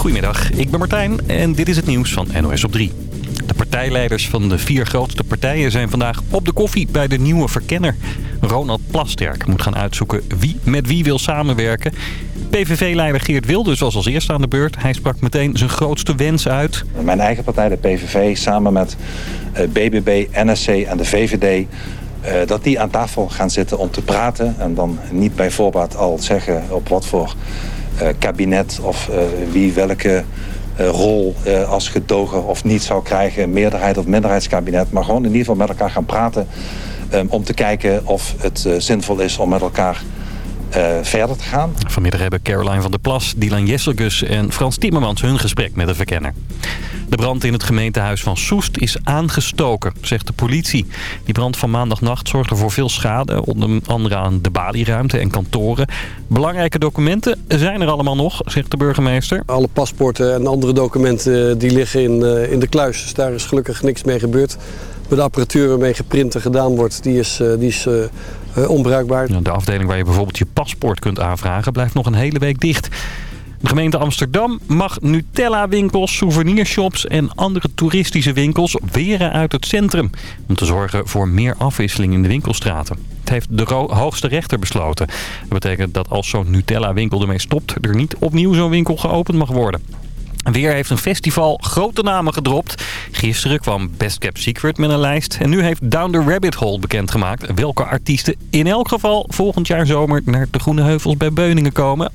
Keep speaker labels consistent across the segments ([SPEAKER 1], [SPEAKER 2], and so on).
[SPEAKER 1] Goedemiddag, ik ben Martijn en dit is het nieuws van NOS op 3. De partijleiders van de vier grootste partijen zijn vandaag op de koffie bij de nieuwe verkenner. Ronald Plasterk moet gaan uitzoeken wie met wie wil samenwerken. PVV-leider Geert Wilders was als eerste aan de beurt. Hij sprak meteen zijn grootste wens uit.
[SPEAKER 2] Mijn eigen partij, de PVV, samen met BBB, NSC en de VVD... Uh, dat die aan tafel gaan zitten om te praten. En dan niet bij voorbaat al zeggen op wat voor kabinet of uh, wie welke rol als gedogen of niet zou krijgen. Meerderheid of minderheidskabinet. Maar gewoon in ieder geval met elkaar gaan praten. Um, om te kijken of het zinvol is om met elkaar uh, verder te gaan.
[SPEAKER 1] Vanmiddag hebben Caroline van der Plas, Dylan Jesselgus en Frans Timmermans hun gesprek met de verkenner. De brand in het gemeentehuis van Soest is aangestoken, zegt de politie. Die brand van maandagnacht zorgde voor veel schade, onder andere aan de balieruimte en kantoren. Belangrijke documenten zijn er allemaal nog, zegt de burgemeester.
[SPEAKER 3] Alle paspoorten en andere documenten die liggen in, uh, in de kluis, dus daar is gelukkig niks mee gebeurd. De apparatuur waarmee geprint en gedaan wordt, die is, die is onbruikbaar.
[SPEAKER 1] De afdeling waar je bijvoorbeeld je paspoort kunt aanvragen blijft nog een hele week dicht. De gemeente Amsterdam mag Nutella-winkels, souvenirshops en andere toeristische winkels weren uit het centrum. Om te zorgen voor meer afwisseling in de winkelstraten. Het heeft de hoogste rechter besloten. Dat betekent dat als zo'n Nutella-winkel ermee stopt, er niet opnieuw zo'n winkel geopend mag worden. Weer heeft een festival grote namen gedropt. Gisteren kwam Best Kept Secret met een lijst. En nu heeft Down the Rabbit Hole bekendgemaakt welke artiesten in elk geval volgend jaar zomer naar de Groene Heuvels bij Beuningen komen.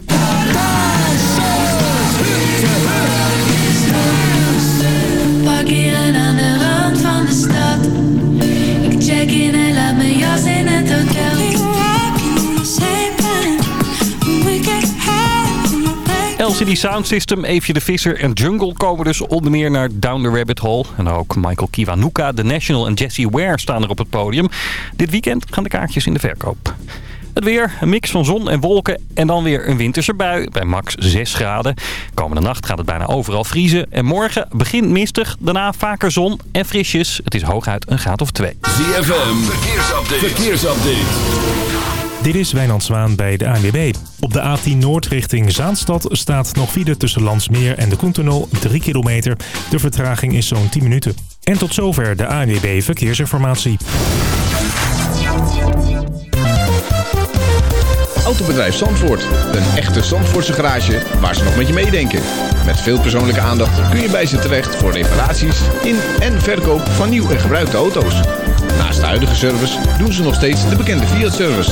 [SPEAKER 1] LCD Sound System, Eefje de Visser en Jungle komen dus onder meer naar Down the Rabbit Hole. En ook Michael Kiwanuka, The National en Jesse Ware staan er op het podium. Dit weekend gaan de kaartjes in de verkoop. Het weer, een mix van zon en wolken en dan weer een winterse bui bij max 6 graden. Komende nacht gaat het bijna overal vriezen. En morgen begint mistig, daarna vaker zon en frisjes. Het is hooguit een graad of 2.
[SPEAKER 4] ZFM, verkeersupdate. verkeersupdate.
[SPEAKER 5] Dit is Wijnand Zwaan bij de ANWB. Op de A10 Noord richting Zaanstad staat nog file tussen Landsmeer en de Koentunnel 3 kilometer. De vertraging is zo'n 10 minuten. En tot zover de ANWB Verkeersinformatie.
[SPEAKER 6] Autobedrijf Zandvoort. Een echte Zandvoortse garage waar ze nog met je meedenken. Met veel persoonlijke aandacht kun je bij ze terecht voor reparaties in en verkoop van nieuw en gebruikte auto's. Naast de huidige service doen ze nog steeds de bekende Fiat-service.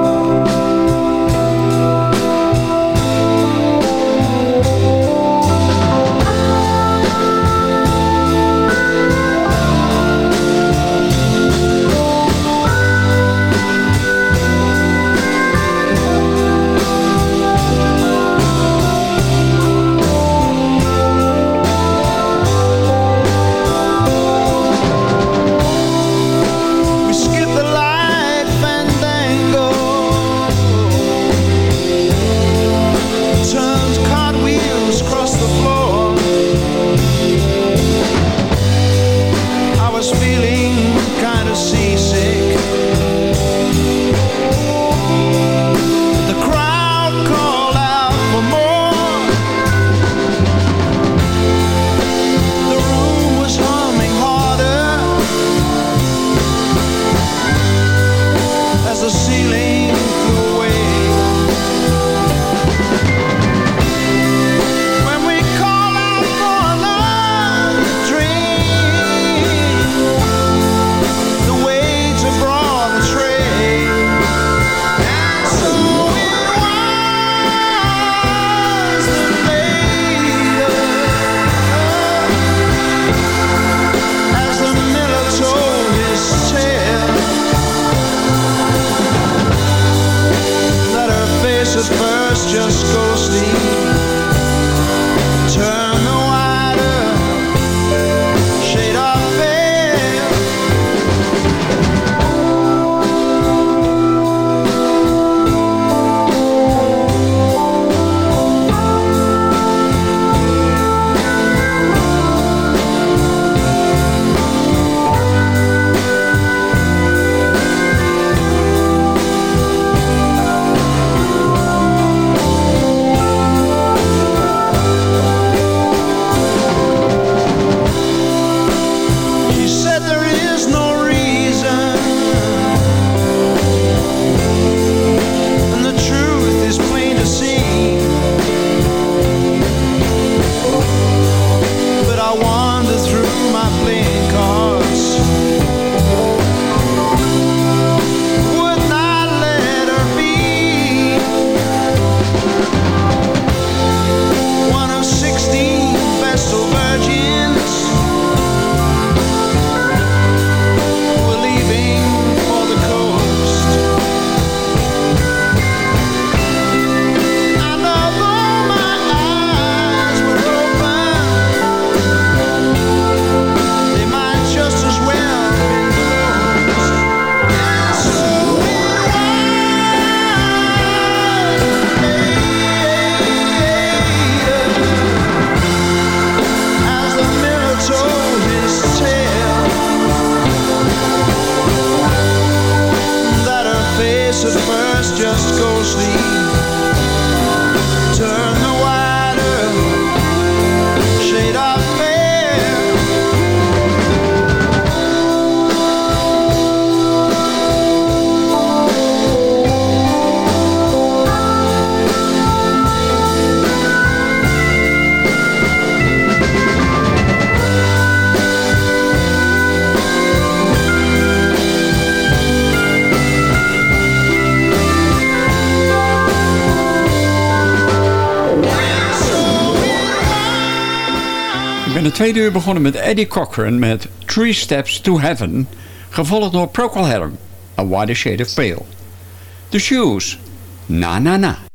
[SPEAKER 7] tweede uur begonnen met Eddie Cochran met Three Steps to Heaven... gevolgd door Procol Harum, A Wider Shade of Pale. The Shoes, Na Na Na.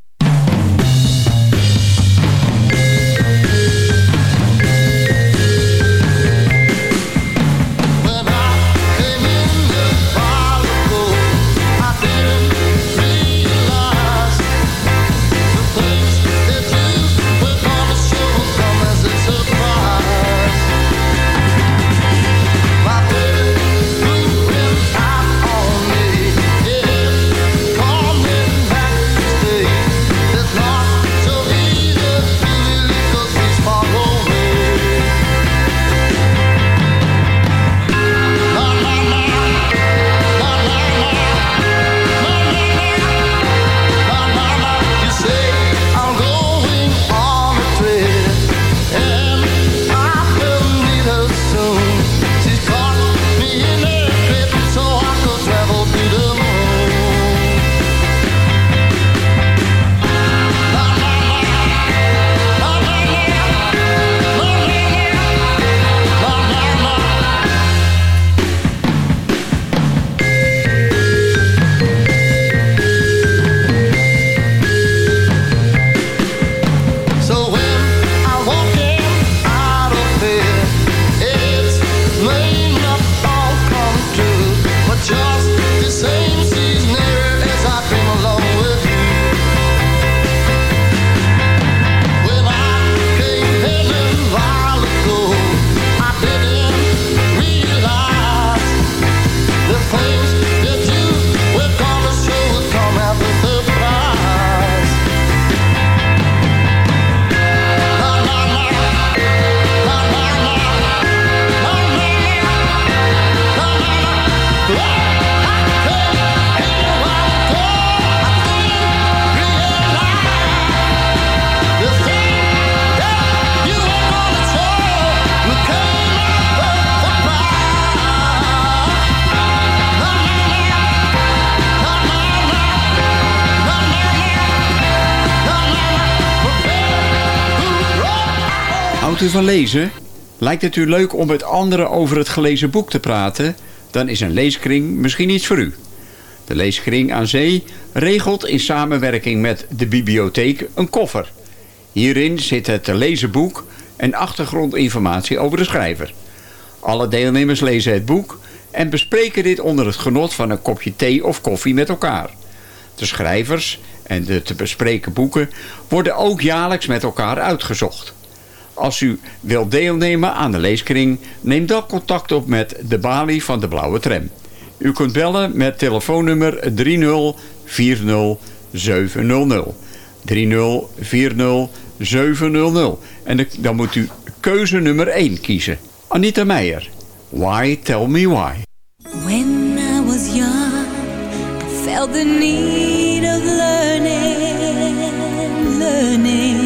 [SPEAKER 7] Lezen? Lijkt het u leuk om met anderen over het gelezen boek te praten? Dan is een leeskring misschien iets voor u. De leeskring aan zee regelt in samenwerking met de bibliotheek een koffer. Hierin zit het te lezen boek en achtergrondinformatie over de schrijver. Alle deelnemers lezen het boek en bespreken dit onder het genot van een kopje thee of koffie met elkaar. De schrijvers en de te bespreken boeken worden ook jaarlijks met elkaar uitgezocht. Als u wilt deelnemen aan de leeskring, neem dan contact op met de balie van de Blauwe Tram. U kunt bellen met telefoonnummer 3040 700. 3040 700. En dan moet u keuze nummer 1 kiezen. Anita Meijer. Why Tell Me Why.
[SPEAKER 8] When I was young, I felt the need of learning, learning.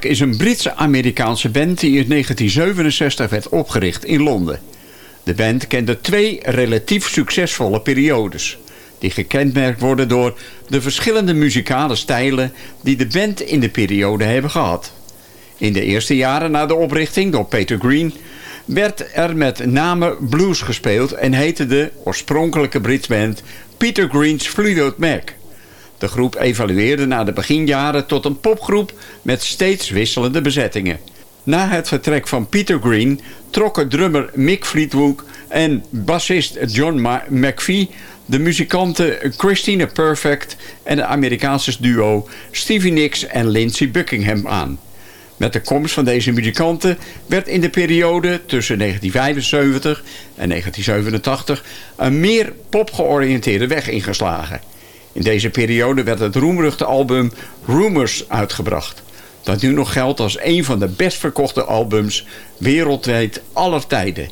[SPEAKER 8] Is
[SPEAKER 7] een Britse-Amerikaanse band die in 1967 werd opgericht in Londen. De band kende twee relatief succesvolle periodes. Die gekenmerkt worden door de verschillende muzikale stijlen die de band in de periode hebben gehad. In de eerste jaren na de oprichting door Peter Green werd er met name blues gespeeld en heette de oorspronkelijke Britsband Peter Green's Fleetwood Mac. De groep evalueerde na de beginjaren tot een popgroep met steeds wisselende bezettingen. Na het vertrek van Peter Green trokken drummer Mick Fleetwood En bassist John McVie, de muzikanten Christina Perfect en de Amerikaanse duo Stevie Nicks en Lindsey Buckingham aan. Met de komst van deze muzikanten werd in de periode tussen 1975 en 1987 een meer popgeoriënteerde weg ingeslagen. In deze periode werd het roemruchte album Rumors uitgebracht. Dat nu nog geldt als een van de best verkochte albums wereldwijd aller tijden.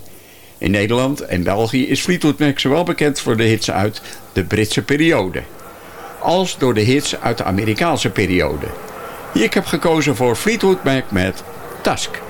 [SPEAKER 7] In Nederland en België is Fleetwood Mac zowel bekend voor de hits uit de Britse periode... als door de hits uit de Amerikaanse periode. Ik heb gekozen voor Fleetwood Mac met Task.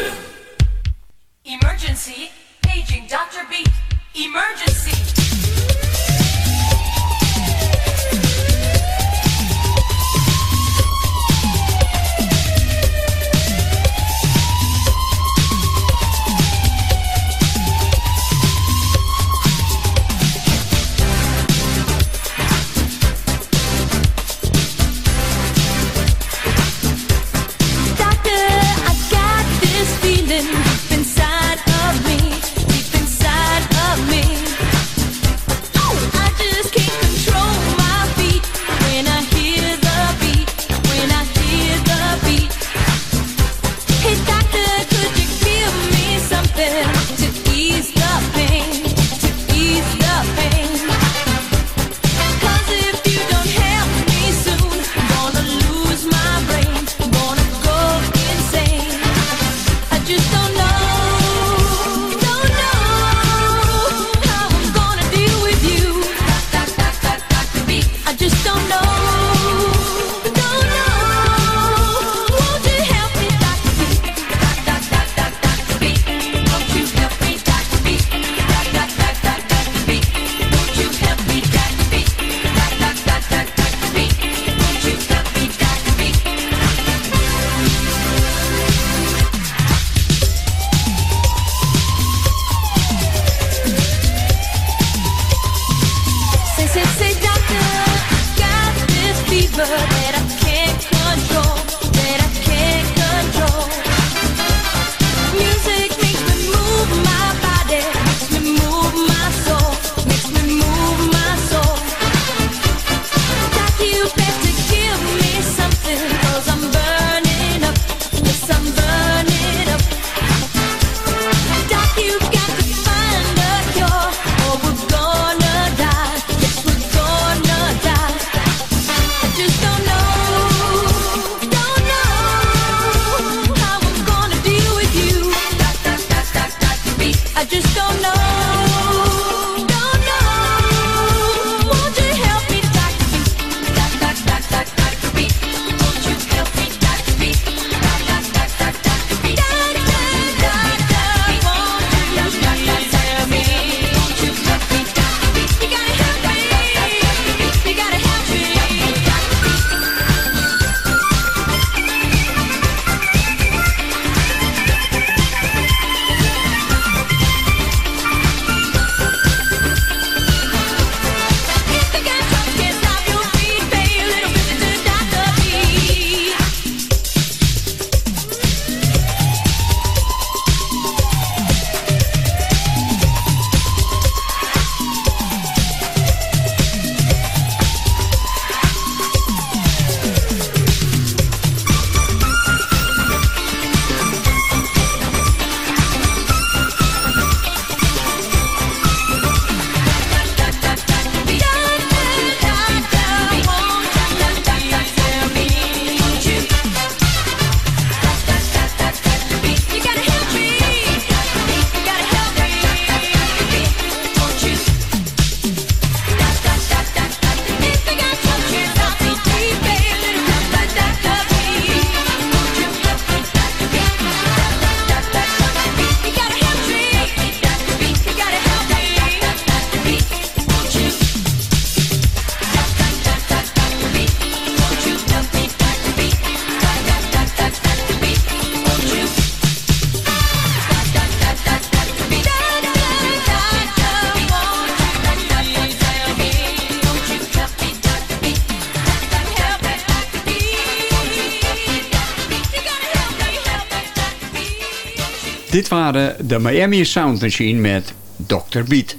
[SPEAKER 7] De Miami Sound Machine met Dr. Beat.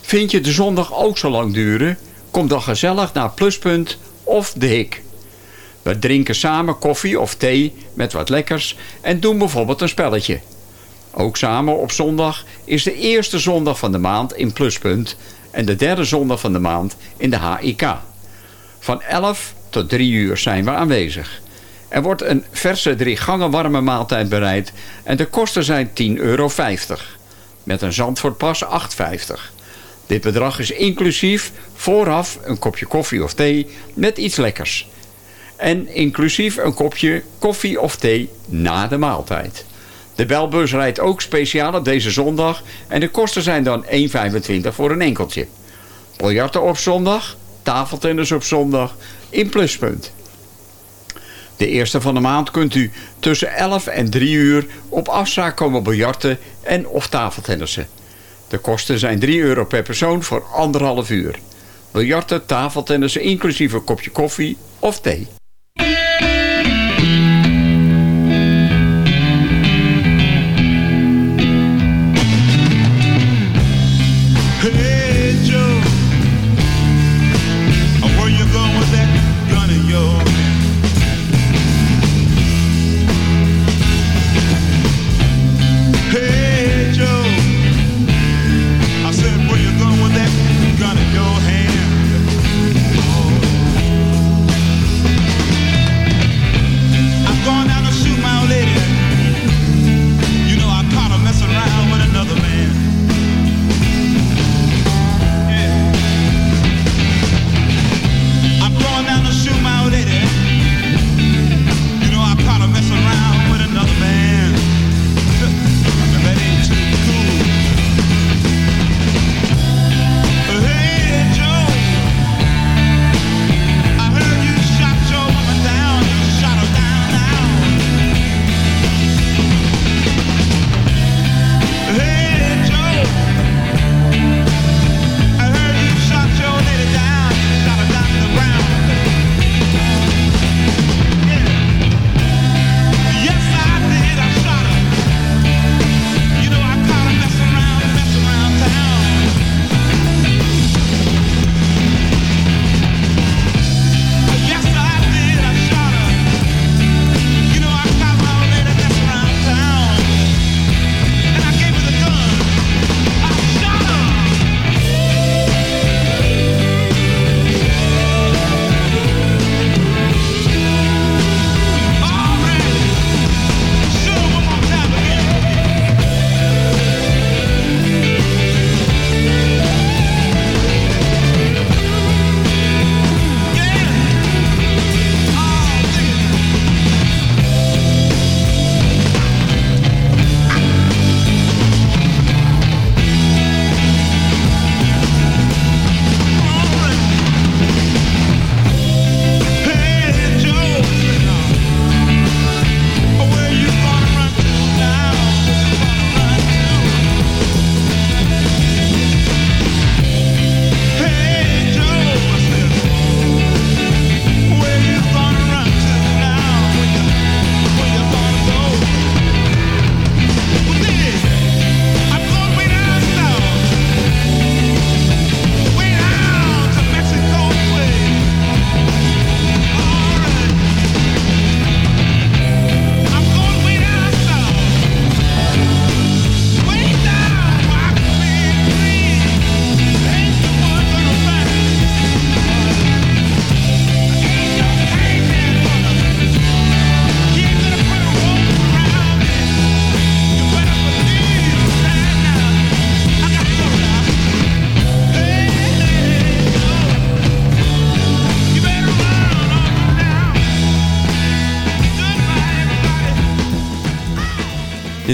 [SPEAKER 7] Vind je de zondag ook zo lang duren? Kom dan gezellig naar Pluspunt of De Hik. We drinken samen koffie of thee met wat lekkers en doen bijvoorbeeld een spelletje. Ook samen op zondag is de eerste zondag van de maand in Pluspunt en de derde zondag van de maand in de HIK. Van 11 tot 3 uur zijn we aanwezig. Er wordt een verse drie gangen warme maaltijd bereid en de kosten zijn 10,50 euro. Met een Zandvoortpas 8,50. Dit bedrag is inclusief vooraf een kopje koffie of thee met iets lekkers. En inclusief een kopje koffie of thee na de maaltijd. De belbus rijdt ook speciaal op deze zondag en de kosten zijn dan 1,25 voor een enkeltje. Biljarten op zondag, tafeltennis op zondag in pluspunt. De eerste van de maand kunt u tussen 11 en 3 uur op afspraak komen biljarten en of tafeltennissen. De kosten zijn 3 euro per persoon voor anderhalf uur. Biljarten, tafeltennissen inclusief een kopje koffie of thee.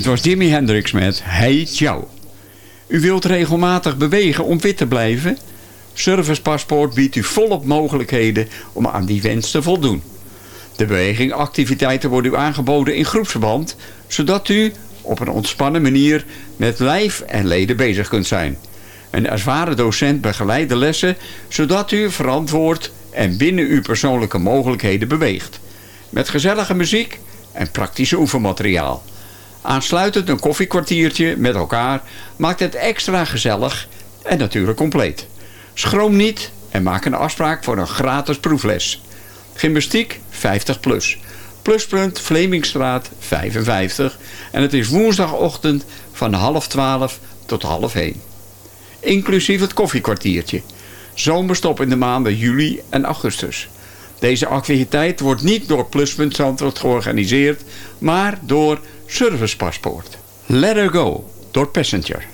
[SPEAKER 7] Dit was Jimi Hendrix met Hey Ciao. U wilt regelmatig bewegen om fit te blijven? Servicepaspoort biedt u volop mogelijkheden om aan die wens te voldoen. De bewegingactiviteiten worden u aangeboden in groepsverband, zodat u op een ontspannen manier met lijf en leden bezig kunt zijn. Een ervaren docent begeleidt de lessen, zodat u verantwoord en binnen uw persoonlijke mogelijkheden beweegt. Met gezellige muziek en praktische oefenmateriaal. Aansluitend een koffiekwartiertje met elkaar maakt het extra gezellig en natuurlijk compleet. Schroom niet en maak een afspraak voor een gratis proefles. Gymnastiek 50 plus. Pluspunt Vlemingstraat 55 en het is woensdagochtend van half 12 tot half 1. Inclusief het koffiekwartiertje. Zomerstop in de maanden juli en augustus. Deze activiteit wordt niet door Pluspunt Zandvoort georganiseerd, maar door Servicepaspoort. Let Her Go door Passenger.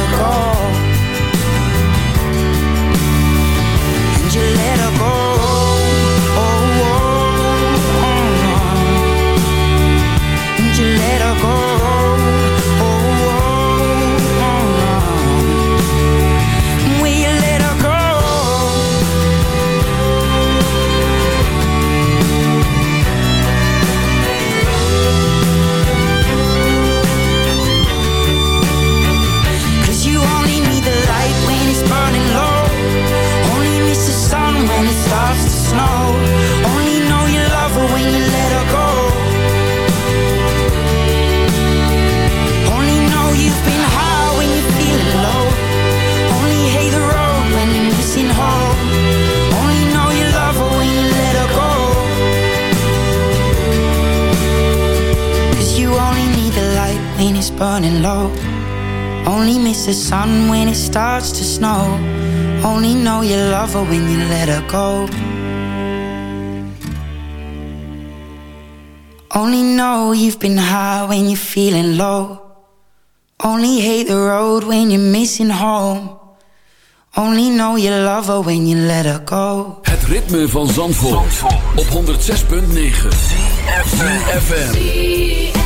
[SPEAKER 9] burning low only miss the sun when it starts to snow. Only know you love her when you let her go. Only know you've been high when you're feeling low. Only hate the road when you're missing home. Only know you love her when you let her go.
[SPEAKER 4] Het ritme van Zandvoort, op 106.9 FM.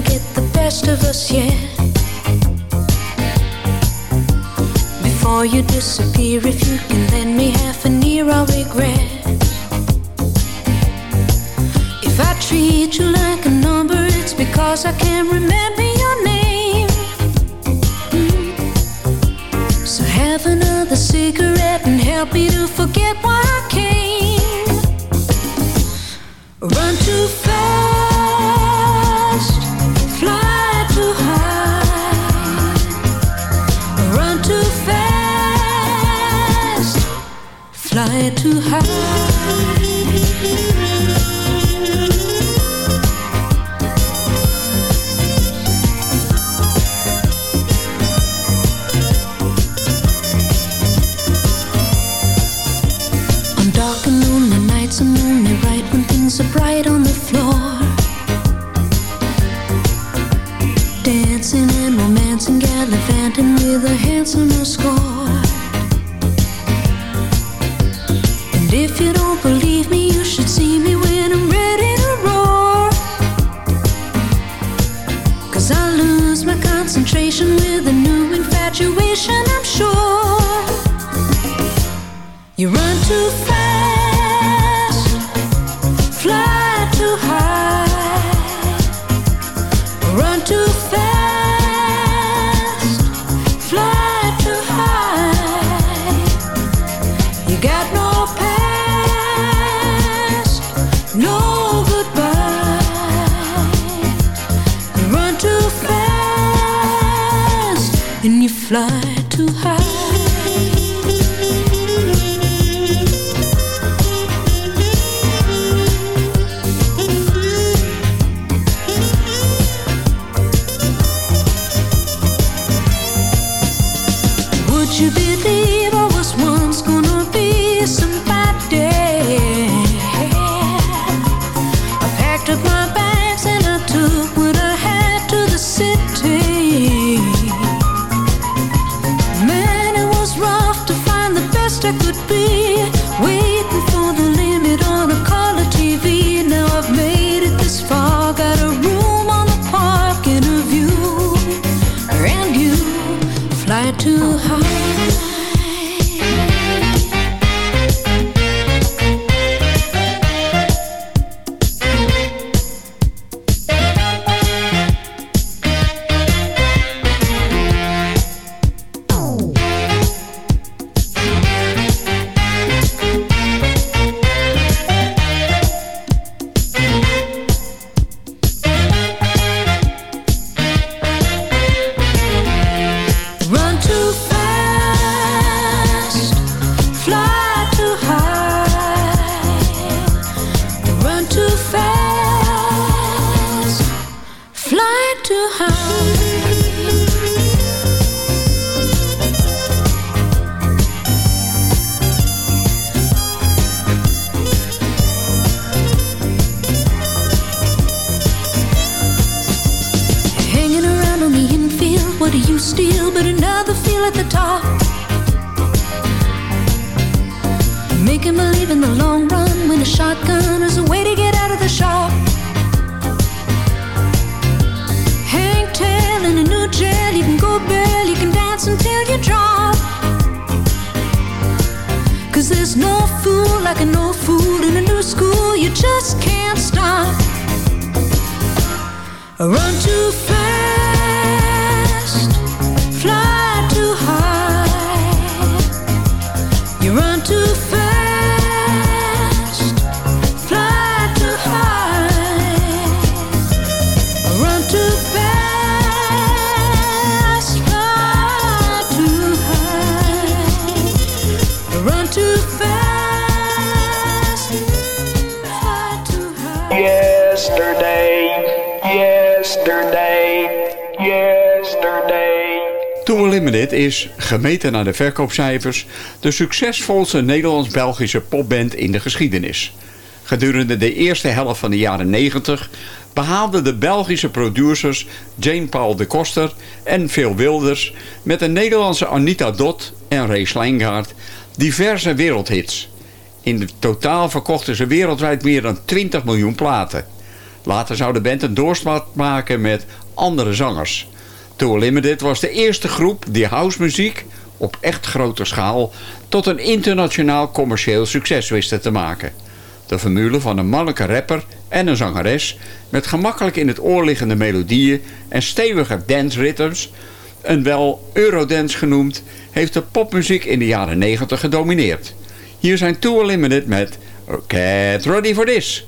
[SPEAKER 8] get the best of us, yeah. Before you disappear, if you can lend me half an ear, I'll regret. If I treat you like a number, it's because I can't remember your name. Mm. So have another cigarette and help me to forget why.
[SPEAKER 7] naar de verkoopcijfers... de succesvolste Nederlands-Belgische popband in de geschiedenis. Gedurende de eerste helft van de jaren 90 behaalden de Belgische producers Jane-Paul de Koster en Phil Wilders... met de Nederlandse Anita Dot en Ray Slijngaard diverse wereldhits. In totaal verkochten ze wereldwijd meer dan 20 miljoen platen. Later zou de band een doorslag maken met andere zangers. Tour Limited was de eerste groep die housemuziek, op echt grote schaal tot een internationaal commercieel succes wisten te maken. De formule van een mannelijke rapper en een zangeres met gemakkelijk in het oor liggende melodieën en stevige dance rhythms, een wel Eurodance genoemd, heeft de popmuziek in de jaren 90 gedomineerd. Hier zijn Tour Limited met Get Ready for This.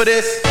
[SPEAKER 10] For this?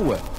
[SPEAKER 11] No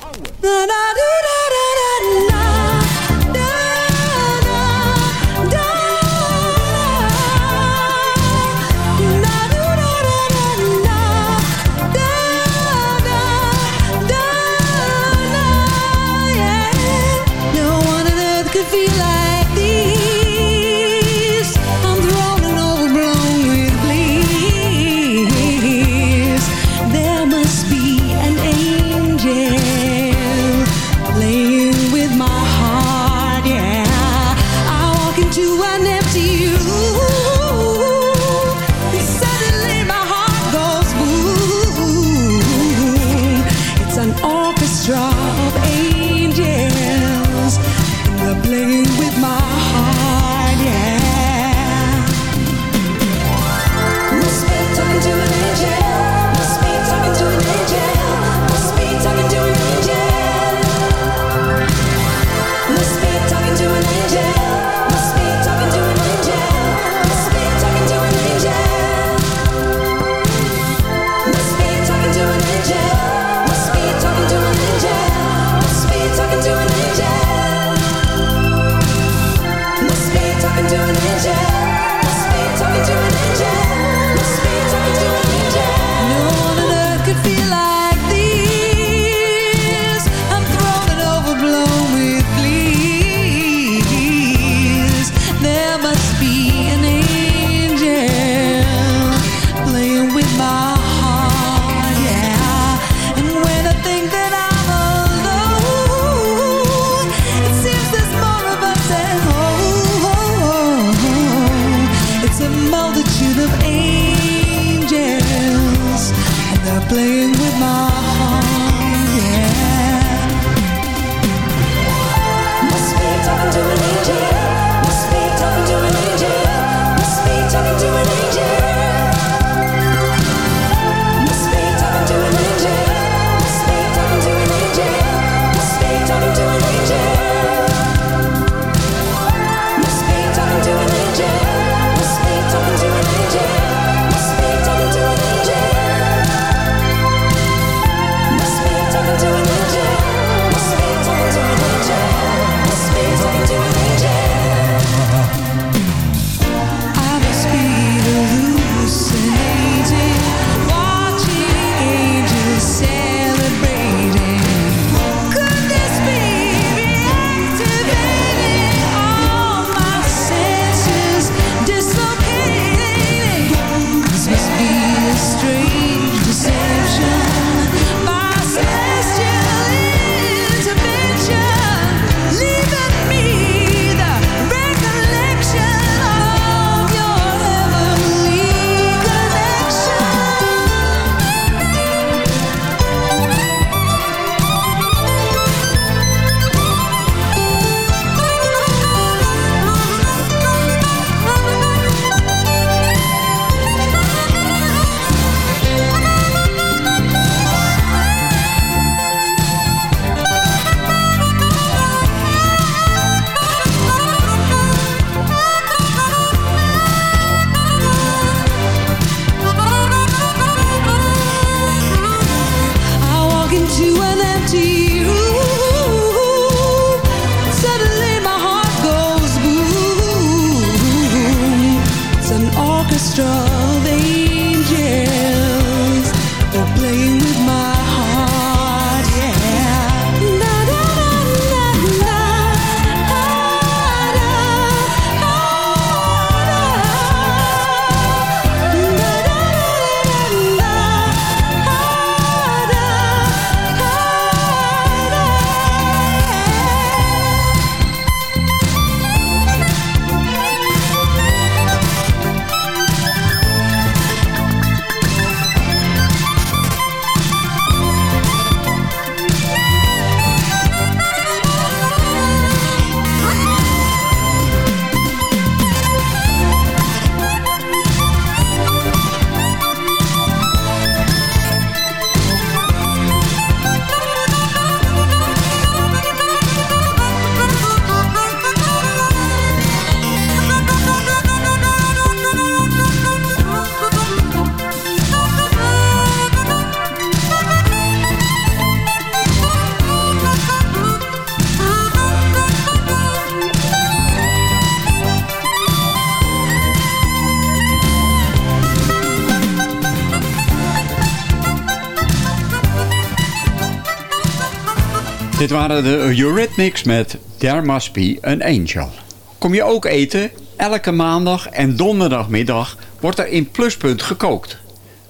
[SPEAKER 7] Dit waren de Eurythmics met There Must Be an Angel. Kom je ook eten? Elke maandag en donderdagmiddag wordt er in Pluspunt gekookt.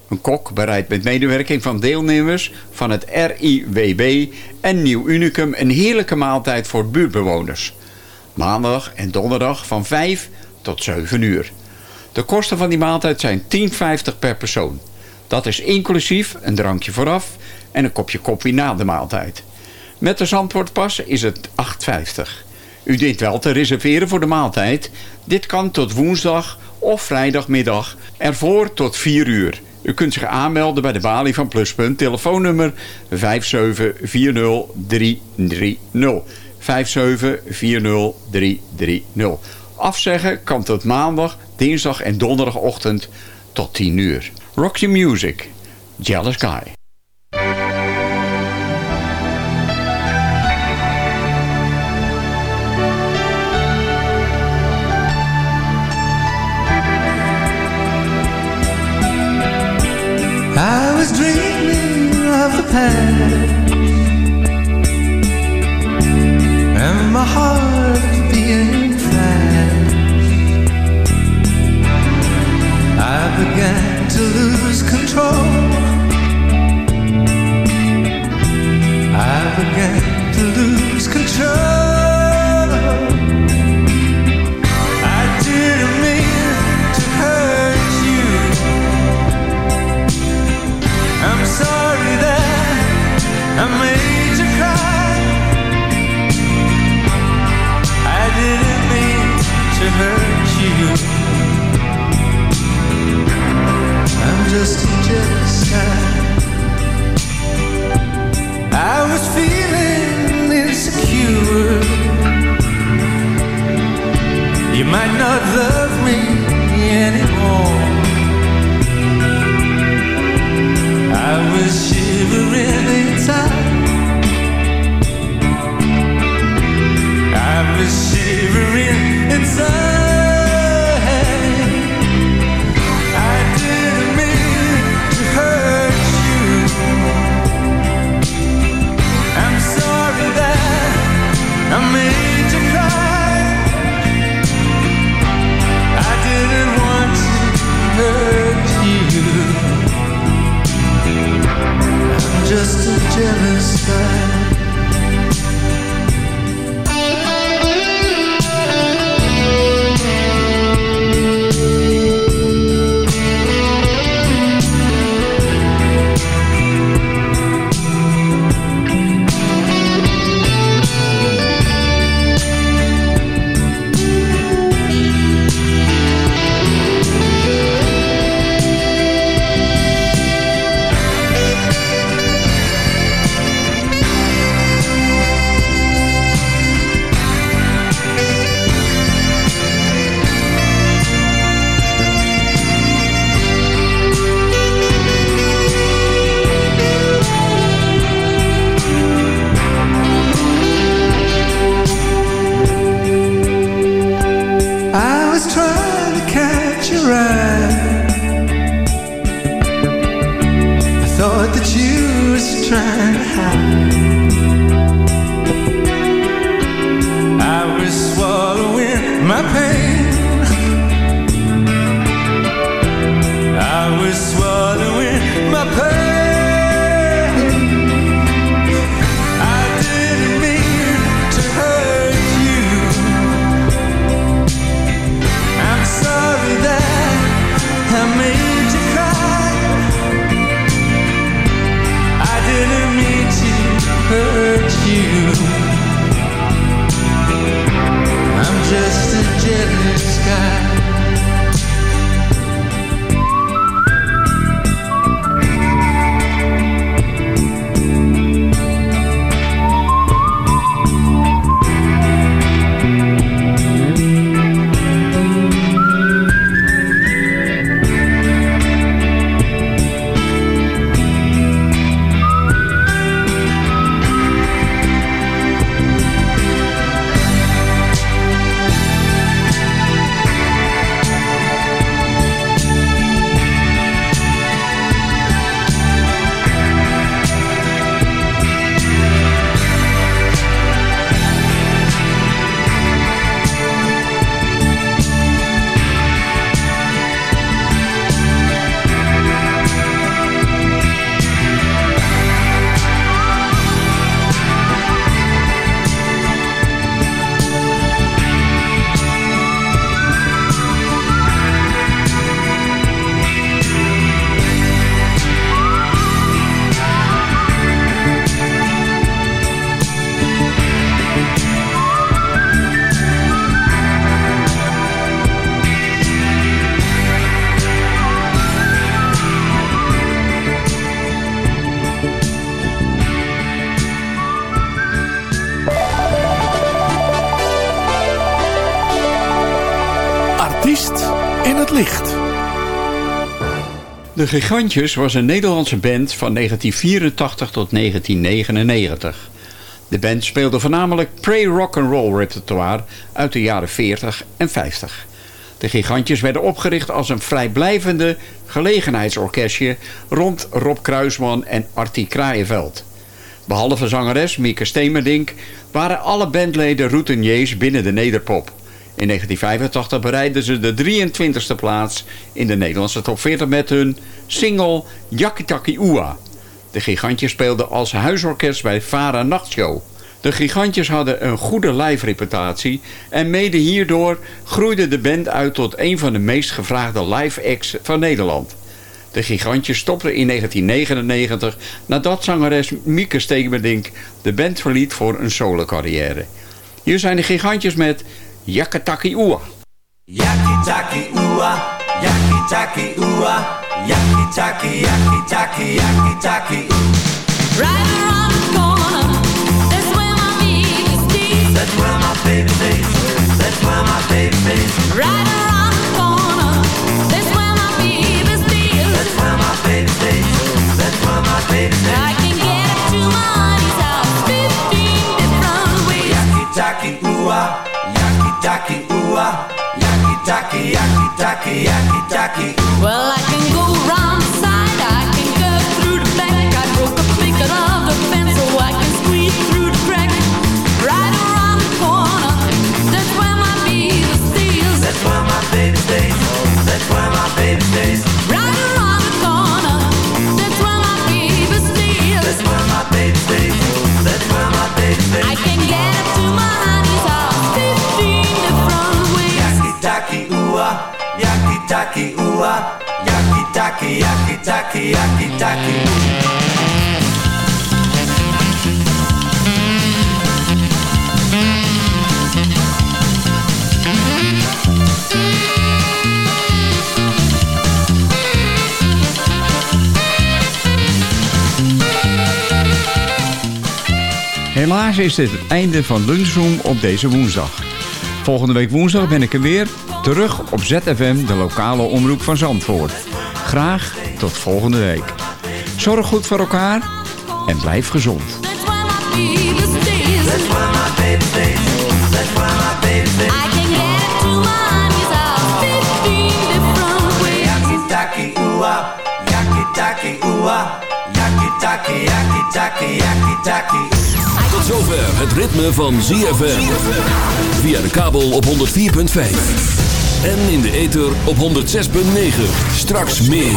[SPEAKER 7] Een kok bereidt met medewerking van deelnemers van het RIWB en Nieuw Unicum een heerlijke maaltijd voor buurtbewoners. Maandag en donderdag van 5 tot 7 uur. De kosten van die maaltijd zijn 10,50 per persoon. Dat is inclusief een drankje vooraf en een kopje koffie na de maaltijd. Met de Zandvoortpas is het 8,50. U dient wel te reserveren voor de maaltijd. Dit kan tot woensdag of vrijdagmiddag ervoor tot 4 uur. U kunt zich aanmelden bij de balie van Pluspunt. Telefoonnummer 5740330. 5740330. Afzeggen kan tot maandag, dinsdag en donderdagochtend tot 10 uur. Roxy Music. Jealous Guy.
[SPEAKER 12] Past. And my heart being fast. I began to lose control
[SPEAKER 7] De Gigantjes was een Nederlandse band van 1984 tot 1999. De band speelde voornamelijk pre-rock and roll repertoire uit de jaren 40 en 50. De Gigantjes werden opgericht als een vrijblijvende gelegenheidsorkestje rond Rob Kruisman en Artie Kraaienveld. Behalve zangeres Mieke Stemerdink waren alle bandleden routiniers binnen de nederpop. In 1985 bereidden ze de 23e plaats in de Nederlandse top 40 met hun single Yakitaki Ua. De Gigantjes speelden als huisorkest bij Vara Nachtshow. De Gigantjes hadden een goede live-reputatie en mede hierdoor groeide de band uit tot een van de meest gevraagde live acts van Nederland. De Gigantjes stopten in 1999 nadat zangeres Mieke Stegenberdink de band verliet voor een solo-carrière. Hier zijn de Gigantjes met Yakataki Ua.
[SPEAKER 12] Yakitaki ua, yakitaki ua, yakitaki, yakitaki, yakitaki.
[SPEAKER 8] Right around the corner, that's where my baby stays.
[SPEAKER 12] That's where my baby stays. That's where my baby stays.
[SPEAKER 8] Right around
[SPEAKER 7] Helaas is dit het einde van Lunchroom op deze woensdag. Volgende week woensdag ben ik er weer, terug op ZFM, de lokale omroep van Zandvoort. Graag tot volgende week. Zorg goed voor elkaar en blijf gezond.
[SPEAKER 8] That's where my baby stays.
[SPEAKER 12] That's where my baby stays. That's where my baby stays.
[SPEAKER 8] I can get up to my honey's house 15 different
[SPEAKER 12] ooh-ah. Yaki-taki, ooh-ah. Yaki-taki, yaki-taki, yaki-taki.
[SPEAKER 4] Tot zover het ritme van ZFM. Via de kabel op 104.5. En in de ether op 106.9. Straks meer.